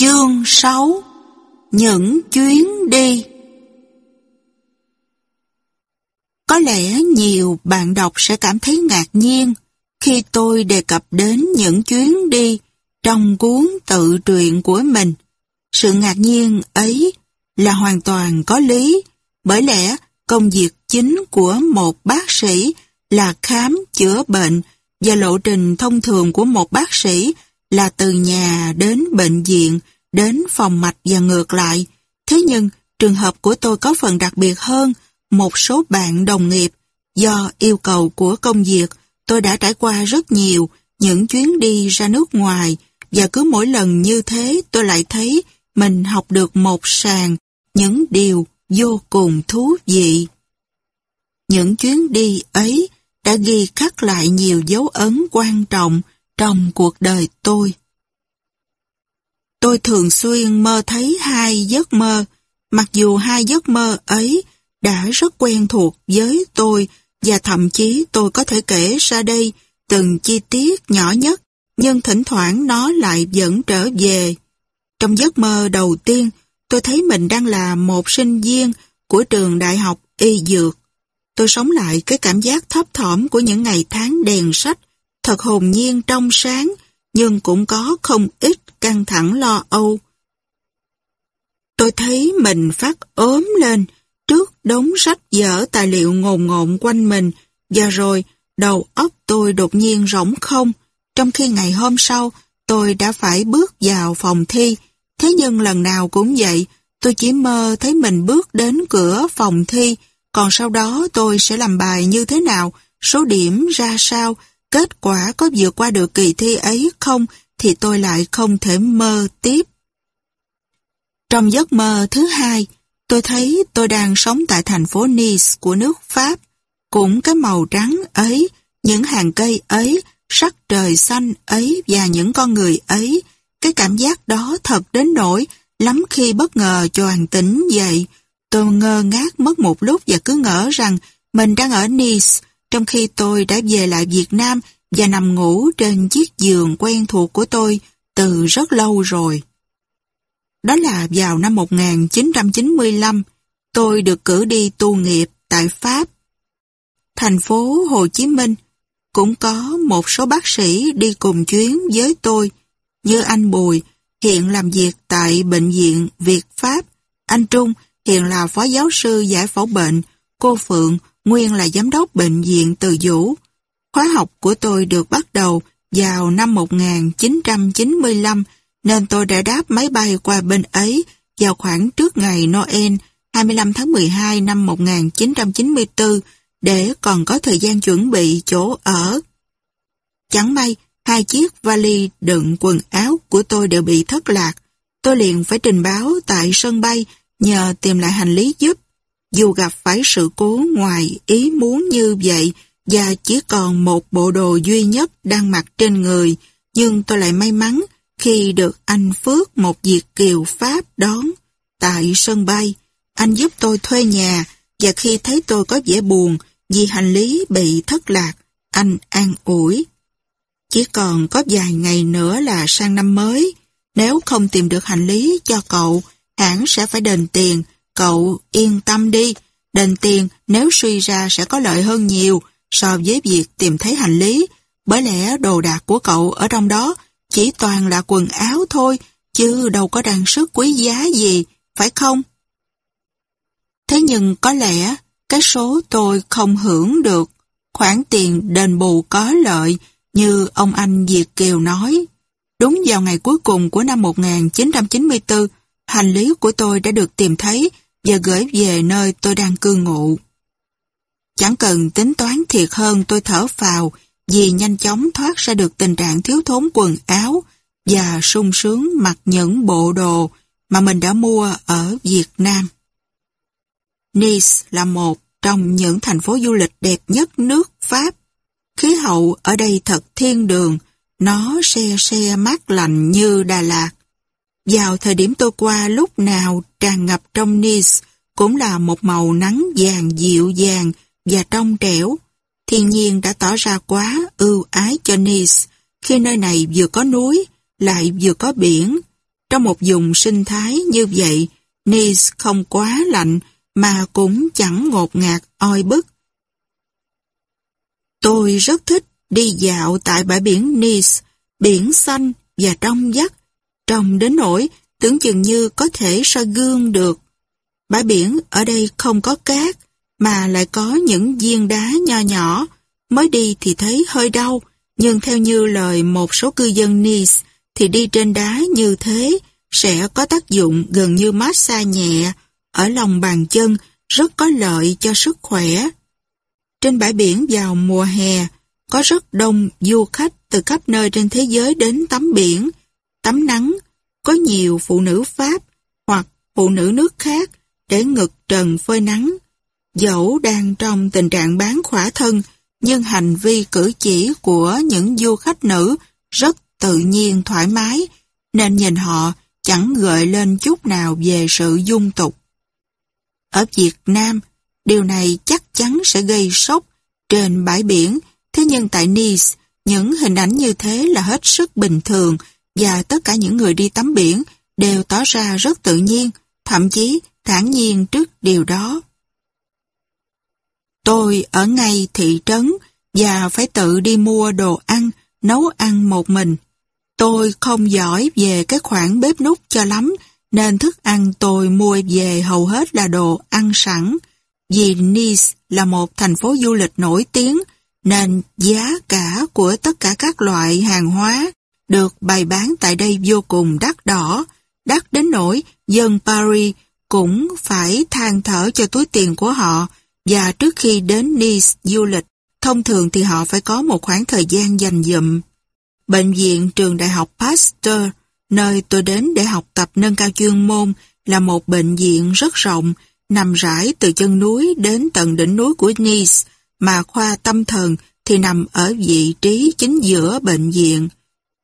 Chương 6 Những chuyến đi Có lẽ nhiều bạn đọc sẽ cảm thấy ngạc nhiên khi tôi đề cập đến những chuyến đi trong cuốn tự truyện của mình. Sự ngạc nhiên ấy là hoàn toàn có lý, bởi lẽ công việc chính của một bác sĩ là khám chữa bệnh và lộ trình thông thường của một bác sĩ là là từ nhà đến bệnh viện, đến phòng mạch và ngược lại. Thế nhưng, trường hợp của tôi có phần đặc biệt hơn một số bạn đồng nghiệp. Do yêu cầu của công việc, tôi đã trải qua rất nhiều những chuyến đi ra nước ngoài và cứ mỗi lần như thế tôi lại thấy mình học được một sàng những điều vô cùng thú vị. Những chuyến đi ấy đã ghi khắc lại nhiều dấu ấn quan trọng trong cuộc đời tôi. Tôi thường xuyên mơ thấy hai giấc mơ, mặc dù hai giấc mơ ấy đã rất quen thuộc với tôi và thậm chí tôi có thể kể ra đây từng chi tiết nhỏ nhất, nhưng thỉnh thoảng nó lại dẫn trở về. Trong giấc mơ đầu tiên, tôi thấy mình đang là một sinh viên của trường đại học y dược. Tôi sống lại cái cảm giác thấp thỏm của những ngày tháng đèn sách thật hồn nhiên trong sáng, nhưng cũng có không ít căng thẳng lo âu. Tôi thấy mình phát ốm lên trước đống sách dở tài liệu ngồn ngộn quanh mình và rồi đầu óc tôi đột nhiên rỗng không. Trong khi ngày hôm sau tôi đã phải bước vào phòng thi, thế nhưng lần nào cũng vậy, tôi chỉ mơ thấy mình bước đến cửa phòng thi, còn sau đó tôi sẽ làm bài như thế nào, số điểm ra sao, kết quả có vượt qua được kỳ thi ấy không thì tôi lại không thể mơ tiếp. Trong giấc mơ thứ hai, tôi thấy tôi đang sống tại thành phố Nice của nước Pháp. Cũng cái màu trắng ấy, những hàng cây ấy, sắc trời xanh ấy và những con người ấy, cái cảm giác đó thật đến nỗi lắm khi bất ngờ choàn tỉnh dậy. Tôi ngơ ngác mất một lúc và cứ ngỡ rằng mình đang ở Nice, trong khi tôi đã về lại Việt Nam và nằm ngủ trên chiếc giường quen thuộc của tôi từ rất lâu rồi. Đó là vào năm 1995, tôi được cử đi tu nghiệp tại Pháp. Thành phố Hồ Chí Minh cũng có một số bác sĩ đi cùng chuyến với tôi như anh Bùi, hiện làm việc tại Bệnh viện Việt Pháp, anh Trung hiện là phó giáo sư giải phẫu bệnh, cô Phượng, Nguyên là giám đốc bệnh viện Từ Vũ. Khóa học của tôi được bắt đầu vào năm 1995 nên tôi đã đáp máy bay qua bên ấy vào khoảng trước ngày Noel 25 tháng 12 năm 1994 để còn có thời gian chuẩn bị chỗ ở. Chẳng may, hai chiếc vali đựng quần áo của tôi đều bị thất lạc. Tôi liền phải trình báo tại sân bay nhờ tìm lại hành lý giúp. Dù gặp phải sự cố ngoài ý muốn như vậy và chỉ còn một bộ đồ duy nhất đang mặc trên người, nhưng tôi lại may mắn khi được anh Phước một Việt Kiều Pháp đón tại sân bay. Anh giúp tôi thuê nhà và khi thấy tôi có vẻ buồn vì hành lý bị thất lạc, anh an ủi. Chỉ còn có vài ngày nữa là sang năm mới. Nếu không tìm được hành lý cho cậu, hãng sẽ phải đền tiền Cậu yên tâm đi, đền tiền nếu suy ra sẽ có lợi hơn nhiều so với việc tìm thấy hành lý, bởi lẽ đồ đạc của cậu ở trong đó chỉ toàn là quần áo thôi, chứ đâu có trang sức quý giá gì, phải không? Thế nhưng có lẽ cái số tôi không hưởng được khoản tiền đền bù có lợi như ông anh diệt Kiều nói. Đúng vào ngày cuối cùng của năm 1994, hành lý của tôi đã được tìm thấy và gửi về nơi tôi đang cư ngụ. Chẳng cần tính toán thiệt hơn tôi thở phào vì nhanh chóng thoát ra được tình trạng thiếu thốn quần áo và sung sướng mặc những bộ đồ mà mình đã mua ở Việt Nam. Nice là một trong những thành phố du lịch đẹp nhất nước Pháp. Khí hậu ở đây thật thiên đường, nó se se mát lạnh như Đà Lạt vào thời điểm tôi qua lúc nào tràn ngập trong Nice cũng là một màu nắng vàng dịu dàng và trong trẻo. Thiên nhiên đã tỏ ra quá ưu ái cho Nice khi nơi này vừa có núi lại vừa có biển. Trong một vùng sinh thái như vậy, Nice không quá lạnh mà cũng chẳng ngột ngạt oi bức. Tôi rất thích đi dạo tại bãi biển Nice, biển xanh và trong vắt trông đến nỗi tưởng chừng như có thể so gương được. Bãi biển ở đây không có cát, mà lại có những viên đá nho nhỏ, mới đi thì thấy hơi đau, nhưng theo như lời một số cư dân Nice thì đi trên đá như thế sẽ có tác dụng gần như massage nhẹ ở lòng bàn chân rất có lợi cho sức khỏe. Trên bãi biển vào mùa hè, có rất đông du khách từ khắp nơi trên thế giới đến tắm biển, tắm nắng, có nhiều phụ nữ Pháp hoặc phụ nữ nước khác để ngực trần phơi nắng. Dẫu đang trong tình trạng bán khỏa thân, nhưng hành vi cử chỉ của những du khách nữ rất tự nhiên thoải mái, nên nhìn họ chẳng gợi lên chút nào về sự dung tục. Ở Việt Nam, điều này chắc chắn sẽ gây sốc trên bãi biển, thế nhưng tại Nice, những hình ảnh như thế là hết sức bình thường và tất cả những người đi tắm biển đều tỏ ra rất tự nhiên, thậm chí thản nhiên trước điều đó. Tôi ở ngay thị trấn và phải tự đi mua đồ ăn, nấu ăn một mình. Tôi không giỏi về cái khoản bếp nút cho lắm, nên thức ăn tôi mua về hầu hết là đồ ăn sẵn. Vì Nice là một thành phố du lịch nổi tiếng, nên giá cả của tất cả các loại hàng hóa được bày bán tại đây vô cùng đắt đỏ, đắt đến nỗi dân Paris cũng phải than thở cho túi tiền của họ và trước khi đến Nice du lịch, thông thường thì họ phải có một khoảng thời gian dành dụm. Bệnh viện trường đại học Pasteur, nơi tôi đến để học tập nâng cao chuyên môn, là một bệnh viện rất rộng, nằm rải từ chân núi đến tận đỉnh núi của Nice, mà khoa tâm thần thì nằm ở vị trí chính giữa bệnh viện.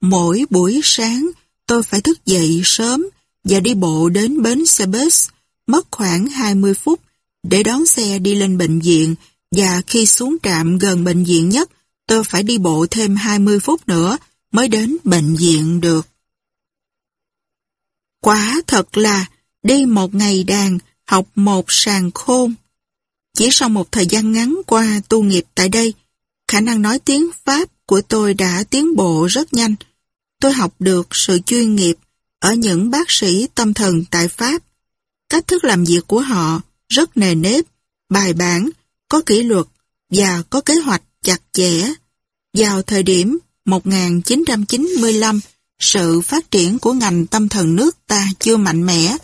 Mỗi buổi sáng, tôi phải thức dậy sớm và đi bộ đến bến xe bus, mất khoảng 20 phút để đón xe đi lên bệnh viện và khi xuống trạm gần bệnh viện nhất, tôi phải đi bộ thêm 20 phút nữa mới đến bệnh viện được. Quá thật là đi một ngày đàn, học một sàng khôn. Chỉ sau một thời gian ngắn qua tu nghiệp tại đây, khả năng nói tiếng Pháp của tôi đã tiến bộ rất nhanh tôi học được sự chuyên nghiệp ở những bác sĩ tâm thần tại Pháp. Cách thức làm việc của họ rất nề nếp, bài bản, có kỷ luật và có kế hoạch chặt chẽ. Vào thời điểm 1995, sự phát triển của ngành tâm thần nước ta chưa mạnh mẽ,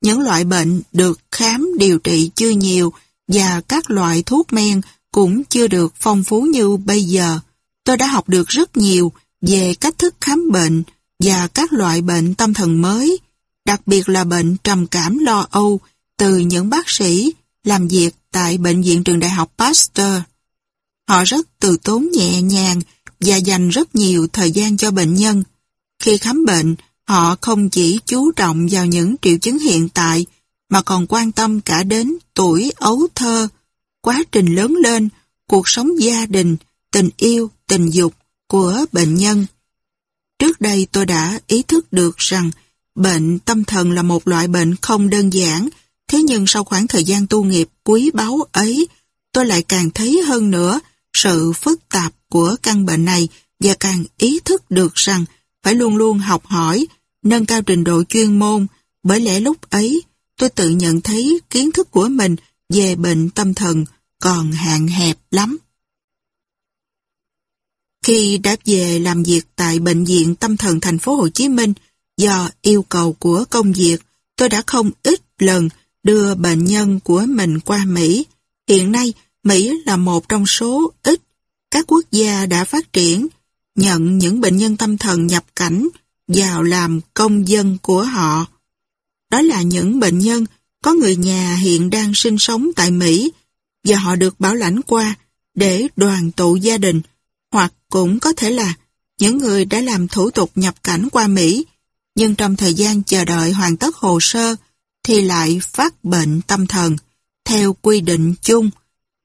những loại bệnh được khám điều trị chưa nhiều và các loại thuốc men cũng chưa được phong phú như bây giờ. Tôi đã học được rất nhiều về cách thức khám bệnh và các loại bệnh tâm thần mới, đặc biệt là bệnh trầm cảm lo âu từ những bác sĩ làm việc tại Bệnh viện Trường Đại học Pasteur. Họ rất từ tốn nhẹ nhàng và dành rất nhiều thời gian cho bệnh nhân. Khi khám bệnh, họ không chỉ chú trọng vào những triệu chứng hiện tại mà còn quan tâm cả đến tuổi ấu thơ, quá trình lớn lên, cuộc sống gia đình, tình yêu, tình dục của bệnh nhân. Trước đây tôi đã ý thức được rằng bệnh tâm thần là một loại bệnh không đơn giản, thế nhưng sau khoảng thời gian tu nghiệp quý báu ấy, tôi lại càng thấy hơn nữa sự phức tạp của căn bệnh này và càng ý thức được rằng phải luôn luôn học hỏi, nâng cao trình độ chuyên môn, bởi lẽ lúc ấy tôi tự nhận thấy kiến thức của mình về bệnh tâm thần còn hạn hẹp lắm. Khi đã về làm việc tại Bệnh viện Tâm thần thành phố Hồ Chí Minh, do yêu cầu của công việc, tôi đã không ít lần đưa bệnh nhân của mình qua Mỹ. Hiện nay, Mỹ là một trong số ít các quốc gia đã phát triển nhận những bệnh nhân tâm thần nhập cảnh vào làm công dân của họ. Đó là những bệnh nhân có người nhà hiện đang sinh sống tại Mỹ và họ được bảo lãnh qua để đoàn tụ gia đình cũng có thể là những người đã làm thủ tục nhập cảnh qua Mỹ, nhưng trong thời gian chờ đợi hoàn tất hồ sơ thì lại phát bệnh tâm thần. Theo quy định chung,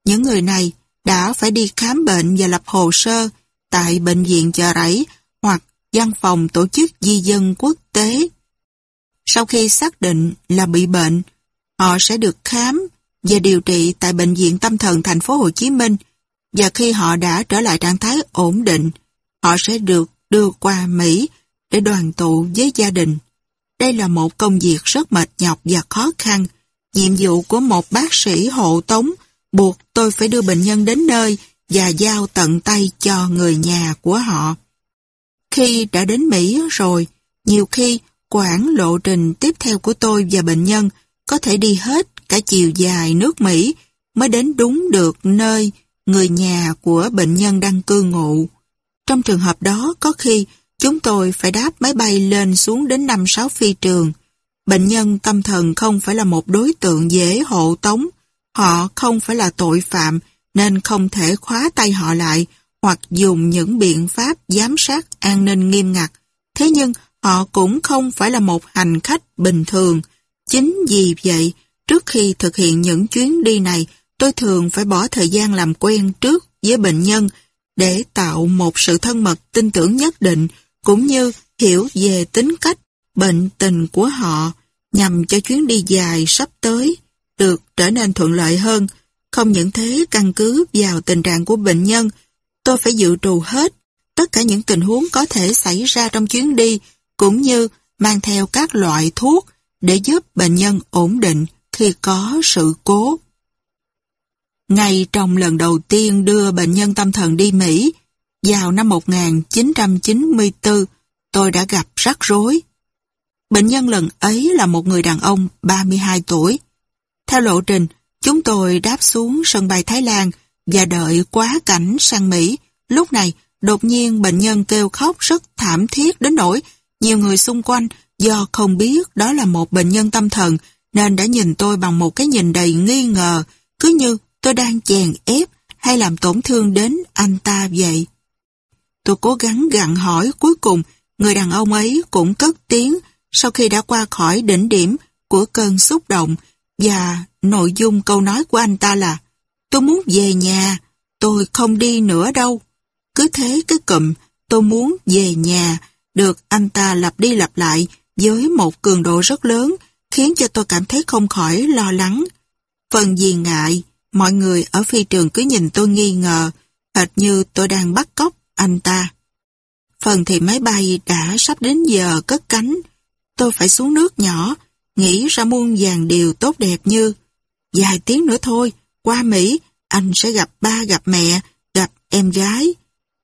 những người này đã phải đi khám bệnh và lập hồ sơ tại bệnh viện chờ rẫy hoặc văn phòng tổ chức di dân quốc tế. Sau khi xác định là bị bệnh, họ sẽ được khám và điều trị tại Bệnh viện Tâm thần thành phố Hồ Chí Minh và khi họ đã trở lại trạng thái ổn định, họ sẽ được đưa qua Mỹ để đoàn tụ với gia đình. Đây là một công việc rất mệt nhọc và khó khăn. Nhiệm vụ của một bác sĩ hộ tống buộc tôi phải đưa bệnh nhân đến nơi và giao tận tay cho người nhà của họ. Khi đã đến Mỹ rồi, nhiều khi quản lộ trình tiếp theo của tôi và bệnh nhân có thể đi hết cả chiều dài nước Mỹ mới đến đúng được nơi người nhà của bệnh nhân đang cư ngụ. Trong trường hợp đó, có khi chúng tôi phải đáp máy bay lên xuống đến 5-6 phi trường. Bệnh nhân tâm thần không phải là một đối tượng dễ hộ tống, họ không phải là tội phạm nên không thể khóa tay họ lại hoặc dùng những biện pháp giám sát an ninh nghiêm ngặt. Thế nhưng họ cũng không phải là một hành khách bình thường. Chính vì vậy, trước khi thực hiện những chuyến đi này, tôi thường phải bỏ thời gian làm quen trước với bệnh nhân để tạo một sự thân mật tin tưởng nhất định cũng như hiểu về tính cách, bệnh tình của họ nhằm cho chuyến đi dài sắp tới được trở nên thuận lợi hơn. Không những thế căn cứ vào tình trạng của bệnh nhân, tôi phải dự trù hết tất cả những tình huống có thể xảy ra trong chuyến đi cũng như mang theo các loại thuốc để giúp bệnh nhân ổn định khi có sự cố. Ngay trong lần đầu tiên đưa bệnh nhân tâm thần đi Mỹ, vào năm 1994, tôi đã gặp rắc rối. Bệnh nhân lần ấy là một người đàn ông 32 tuổi. Theo lộ trình, chúng tôi đáp xuống sân bay Thái Lan và đợi quá cảnh sang Mỹ. Lúc này, đột nhiên bệnh nhân kêu khóc rất thảm thiết đến nỗi nhiều người xung quanh do không biết đó là một bệnh nhân tâm thần nên đã nhìn tôi bằng một cái nhìn đầy nghi ngờ, cứ như tôi đang chèn ép hay làm tổn thương đến anh ta vậy? Tôi cố gắng gặn hỏi cuối cùng người đàn ông ấy cũng cất tiếng sau khi đã qua khỏi đỉnh điểm của cơn xúc động và nội dung câu nói của anh ta là Tôi muốn về nhà, tôi không đi nữa đâu. Cứ thế cứ cụm tôi muốn về nhà được anh ta lặp đi lặp lại với một cường độ rất lớn khiến cho tôi cảm thấy không khỏi lo lắng. Phần gì ngại, Mọi người ở phi trường cứ nhìn tôi nghi ngờ, hệt như tôi đang bắt cóc anh ta. Phần thì máy bay đã sắp đến giờ cất cánh, tôi phải xuống nước nhỏ, nghĩ ra muôn vàng điều tốt đẹp như vài tiếng nữa thôi, qua Mỹ, anh sẽ gặp ba gặp mẹ, gặp em gái.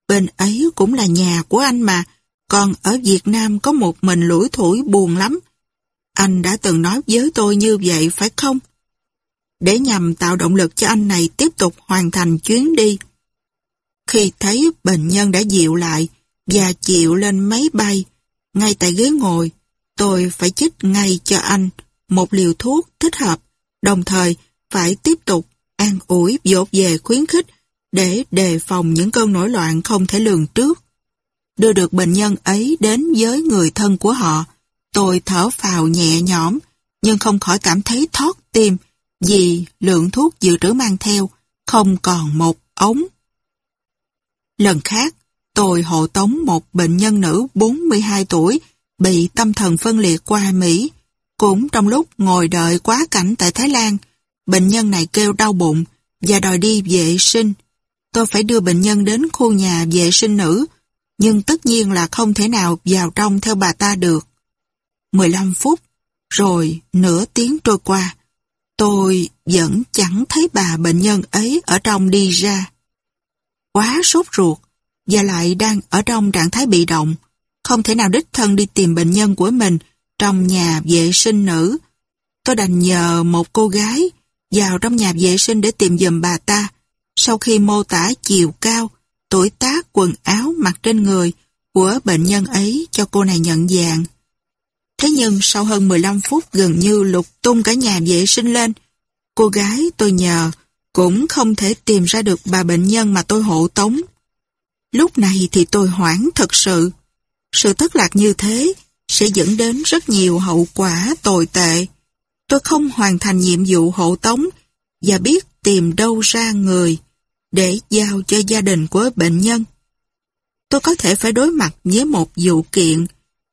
Bên ấy cũng là nhà của anh mà, còn ở Việt Nam có một mình lủi thủi buồn lắm. Anh đã từng nói với tôi như vậy phải không? để nhằm tạo động lực cho anh này tiếp tục hoàn thành chuyến đi. Khi thấy bệnh nhân đã dịu lại và chịu lên máy bay, ngay tại ghế ngồi, tôi phải chích ngay cho anh một liều thuốc thích hợp, đồng thời phải tiếp tục an ủi dột về khuyến khích để đề phòng những cơn nổi loạn không thể lường trước. Đưa được bệnh nhân ấy đến với người thân của họ, tôi thở phào nhẹ nhõm, nhưng không khỏi cảm thấy thoát tim vì lượng thuốc dự trữ mang theo không còn một ống. Lần khác, tôi hộ tống một bệnh nhân nữ 42 tuổi bị tâm thần phân liệt qua Mỹ. Cũng trong lúc ngồi đợi quá cảnh tại Thái Lan, bệnh nhân này kêu đau bụng và đòi đi vệ sinh. Tôi phải đưa bệnh nhân đến khu nhà vệ sinh nữ, nhưng tất nhiên là không thể nào vào trong theo bà ta được. 15 phút, rồi nửa tiếng trôi qua. Tôi vẫn chẳng thấy bà bệnh nhân ấy ở trong đi ra. Quá sốt ruột, và lại đang ở trong trạng thái bị động, không thể nào đích thân đi tìm bệnh nhân của mình trong nhà vệ sinh nữ. Tôi đành nhờ một cô gái vào trong nhà vệ sinh để tìm giùm bà ta. Sau khi mô tả chiều cao, tuổi tác, quần áo mặc trên người của bệnh nhân ấy cho cô này nhận dạng. Thế nhưng sau hơn 15 phút gần như lục tung cả nhà vệ sinh lên, cô gái tôi nhờ cũng không thể tìm ra được bà bệnh nhân mà tôi hộ tống. Lúc này thì tôi hoảng thật sự. Sự thất lạc như thế sẽ dẫn đến rất nhiều hậu quả tồi tệ. Tôi không hoàn thành nhiệm vụ hộ tống và biết tìm đâu ra người để giao cho gia đình của bệnh nhân. Tôi có thể phải đối mặt với một vụ kiện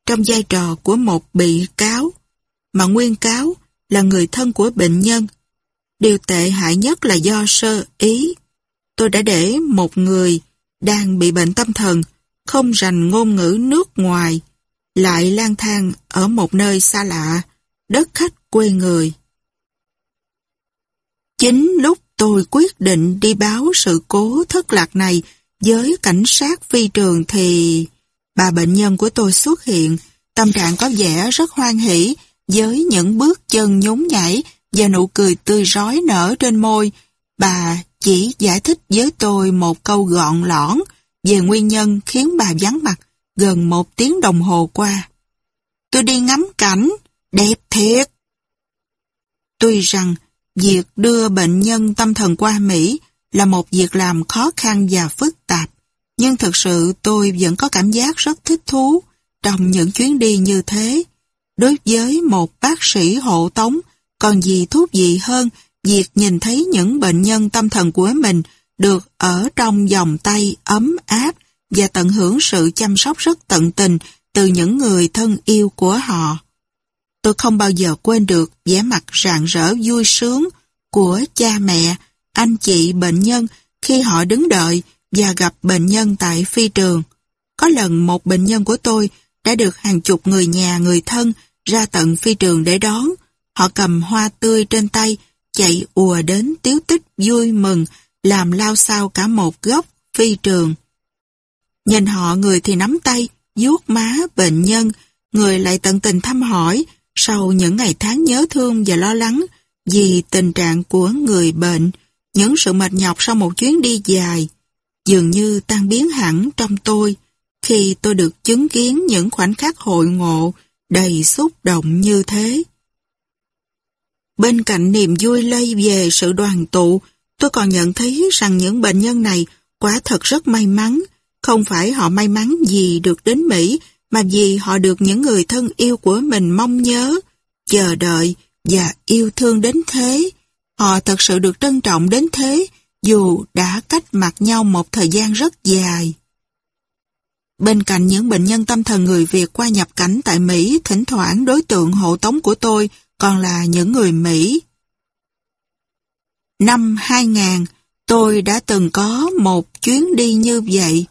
trong vai trò của một bị cáo, mà nguyên cáo là người thân của bệnh nhân. Điều tệ hại nhất là do sơ ý. Tôi đã để một người đang bị bệnh tâm thần, không rành ngôn ngữ nước ngoài, lại lang thang ở một nơi xa lạ, đất khách quê người. Chính lúc tôi quyết định đi báo sự cố thất lạc này với cảnh sát phi trường thì bà bệnh nhân của tôi xuất hiện, tâm trạng có vẻ rất hoan hỷ với những bước chân nhún nhảy và nụ cười tươi rói nở trên môi. Bà chỉ giải thích với tôi một câu gọn lõn về nguyên nhân khiến bà vắng mặt gần một tiếng đồng hồ qua. Tôi đi ngắm cảnh, đẹp thiệt. Tuy rằng việc đưa bệnh nhân tâm thần qua Mỹ là một việc làm khó khăn và phức tạp, nhưng thực sự tôi vẫn có cảm giác rất thích thú trong những chuyến đi như thế. Đối với một bác sĩ hộ tống, còn gì thú vị hơn việc nhìn thấy những bệnh nhân tâm thần của mình được ở trong vòng tay ấm áp và tận hưởng sự chăm sóc rất tận tình từ những người thân yêu của họ. Tôi không bao giờ quên được vẻ mặt rạng rỡ vui sướng của cha mẹ, anh chị bệnh nhân khi họ đứng đợi và gặp bệnh nhân tại phi trường. Có lần một bệnh nhân của tôi đã được hàng chục người nhà người thân ra tận phi trường để đón. Họ cầm hoa tươi trên tay, chạy ùa đến tiếu tích vui mừng, làm lao sao cả một góc phi trường. Nhìn họ người thì nắm tay, vuốt má bệnh nhân, người lại tận tình thăm hỏi sau những ngày tháng nhớ thương và lo lắng vì tình trạng của người bệnh, những sự mệt nhọc sau một chuyến đi dài dường như tan biến hẳn trong tôi khi tôi được chứng kiến những khoảnh khắc hội ngộ đầy xúc động như thế. Bên cạnh niềm vui lây về sự đoàn tụ, tôi còn nhận thấy rằng những bệnh nhân này quả thật rất may mắn, không phải họ may mắn vì được đến Mỹ mà vì họ được những người thân yêu của mình mong nhớ, chờ đợi và yêu thương đến thế. Họ thật sự được trân trọng đến thế dù đã cách mặt nhau một thời gian rất dài. Bên cạnh những bệnh nhân tâm thần người Việt qua nhập cảnh tại Mỹ, thỉnh thoảng đối tượng hộ tống của tôi còn là những người Mỹ. Năm 2000, tôi đã từng có một chuyến đi như vậy.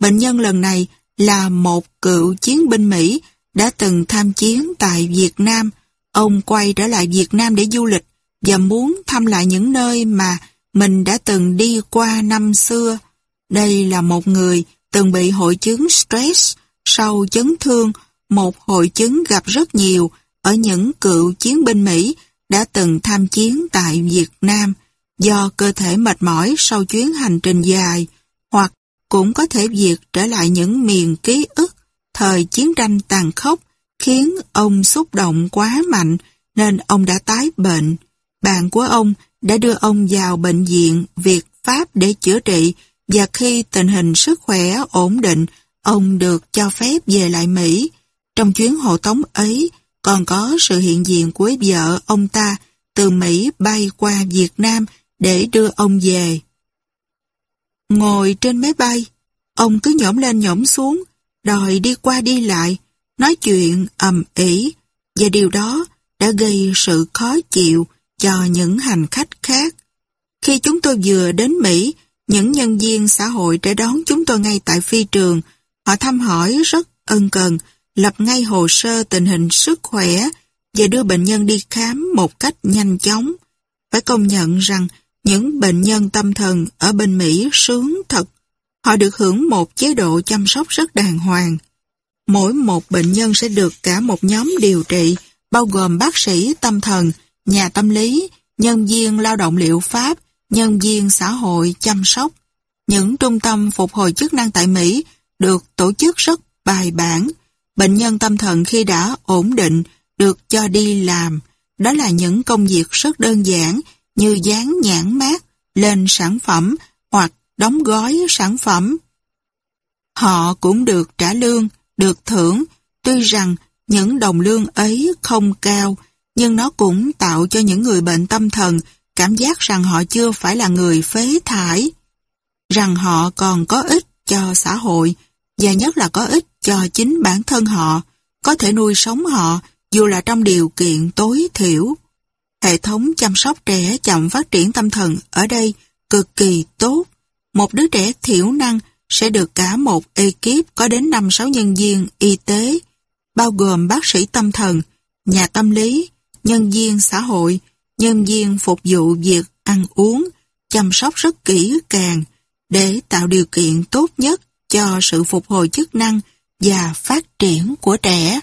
Bệnh nhân lần này là một cựu chiến binh Mỹ đã từng tham chiến tại Việt Nam. Ông quay trở lại Việt Nam để du lịch và muốn thăm lại những nơi mà mình đã từng đi qua năm xưa. Đây là một người từng bị hội chứng stress sau chấn thương, một hội chứng gặp rất nhiều ở những cựu chiến binh Mỹ đã từng tham chiến tại Việt Nam do cơ thể mệt mỏi sau chuyến hành trình dài hoặc cũng có thể việc trở lại những miền ký ức thời chiến tranh tàn khốc khiến ông xúc động quá mạnh nên ông đã tái bệnh. Bạn của ông đã đưa ông vào bệnh viện Việt Pháp để chữa trị và khi tình hình sức khỏe ổn định, ông được cho phép về lại Mỹ. Trong chuyến hộ tống ấy, còn có sự hiện diện của vợ ông ta từ Mỹ bay qua Việt Nam để đưa ông về. Ngồi trên máy bay, ông cứ nhổm lên nhổm xuống, đòi đi qua đi lại, nói chuyện ầm ĩ và điều đó đã gây sự khó chịu cho những hành khách khác. Khi chúng tôi vừa đến Mỹ, những nhân viên xã hội để đón chúng tôi ngay tại phi trường. Họ thăm hỏi rất ân cần, lập ngay hồ sơ tình hình sức khỏe và đưa bệnh nhân đi khám một cách nhanh chóng. Phải công nhận rằng những bệnh nhân tâm thần ở bên Mỹ sướng thật. Họ được hưởng một chế độ chăm sóc rất đàng hoàng. Mỗi một bệnh nhân sẽ được cả một nhóm điều trị, bao gồm bác sĩ tâm thần, nhà tâm lý, nhân viên lao động liệu pháp, nhân viên xã hội chăm sóc. Những trung tâm phục hồi chức năng tại Mỹ được tổ chức rất bài bản. Bệnh nhân tâm thần khi đã ổn định được cho đi làm. Đó là những công việc rất đơn giản như dán nhãn mát lên sản phẩm hoặc đóng gói sản phẩm. Họ cũng được trả lương, được thưởng, tuy rằng những đồng lương ấy không cao nhưng nó cũng tạo cho những người bệnh tâm thần cảm giác rằng họ chưa phải là người phế thải, rằng họ còn có ích cho xã hội và nhất là có ích cho chính bản thân họ, có thể nuôi sống họ dù là trong điều kiện tối thiểu. Hệ thống chăm sóc trẻ chậm phát triển tâm thần ở đây cực kỳ tốt. Một đứa trẻ thiểu năng sẽ được cả một ekip có đến 5-6 nhân viên y tế, bao gồm bác sĩ tâm thần, nhà tâm lý, nhân viên xã hội, nhân viên phục vụ việc ăn uống, chăm sóc rất kỹ càng để tạo điều kiện tốt nhất cho sự phục hồi chức năng và phát triển của trẻ.